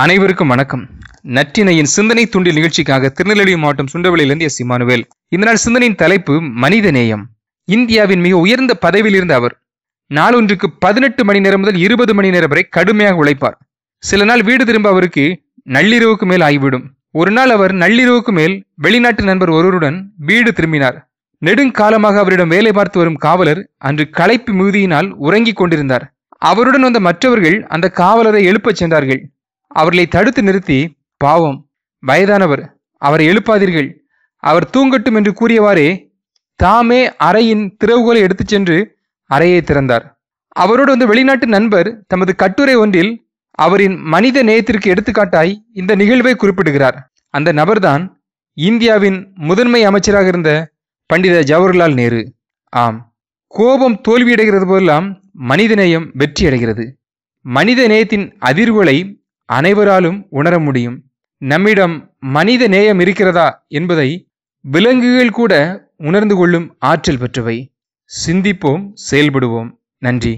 அனைவருக்கும் வணக்கம். நற்றினையின் சிந்தனை துண்டில் நிகழ்ச்சிக்காக திருநெல்வேலி மாவட்டம் சுண்டவளியிலிருந்து எஸ் இமானுவேல். இந்த நாள் சிந்தனையின் தலைப்பு மனித நேயம். இந்தியாவின் மிக உயர்ந்த பதவியில் இருந்த அவர் நாளொன்றுக்கு பதினெட்டு மணி நேரம் முதல் இருபது மணி நேரம் வரை கடுமையாக உழைப்பார். சில நாள் வீடு திரும்ப அவருக்கு நள்ளிரவுக்கு மேல் ஆகிவிடும். ஒரு நாள் அவர் நள்ளிரவுக்கு மேல் வெளிநாட்டு நண்பர் ஒருவருடன் வீடு திரும்பினார். நெடுங்காலமாக அவரிடம் வேலை பார்த்து வரும் காவலர் அன்று களைப்பு மிகுதியினால் உறங்கிக் கொண்டிருந்தார். அவருடன் வந்த மற்றவர்கள் அந்த காவலரை எழுப்பச் சென்றார்கள். அவர்களை தடுத்து நிறுத்தி பாவம் வயதானவர் அவரை எழுப்பாதீர்கள். அவர் தூங்கட்டும் என்று கூறியவாறே தாமே அறையின் திறவுகோலை எடுத்துச் சென்று அறையை திறந்தார். அவரோடு வந்து வெளிநாட்டு நண்பர் தமது கட்டுரை ஒன்றில் அவரின் மனித நேயத்திற்கு எடுத்துக்காட்டாய் இந்த நிகழ்வை குறிப்பிடுகிறார். அந்த நபர்தான் இந்தியாவின் முதன்மை அமைச்சராக இருந்த பண்டித ஜவஹர்லால் நேரு. ஆம். கோபம் தோல்வியடைகிறது போதெல்லாம் மனிதநேயம் வெற்றியடைகிறது. மனித நேயத்தின் அதிர்வுகளை அனைவராலும் உணர முடியும். நம்மிடம் மனித நேயம் இருக்கிறதா என்பதை விலங்குகள் கூட உணர்ந்து கொள்ளும் ஆற்றல் பெற்றவை. சிந்திப்போம் செயல்படுவோம். நன்றி.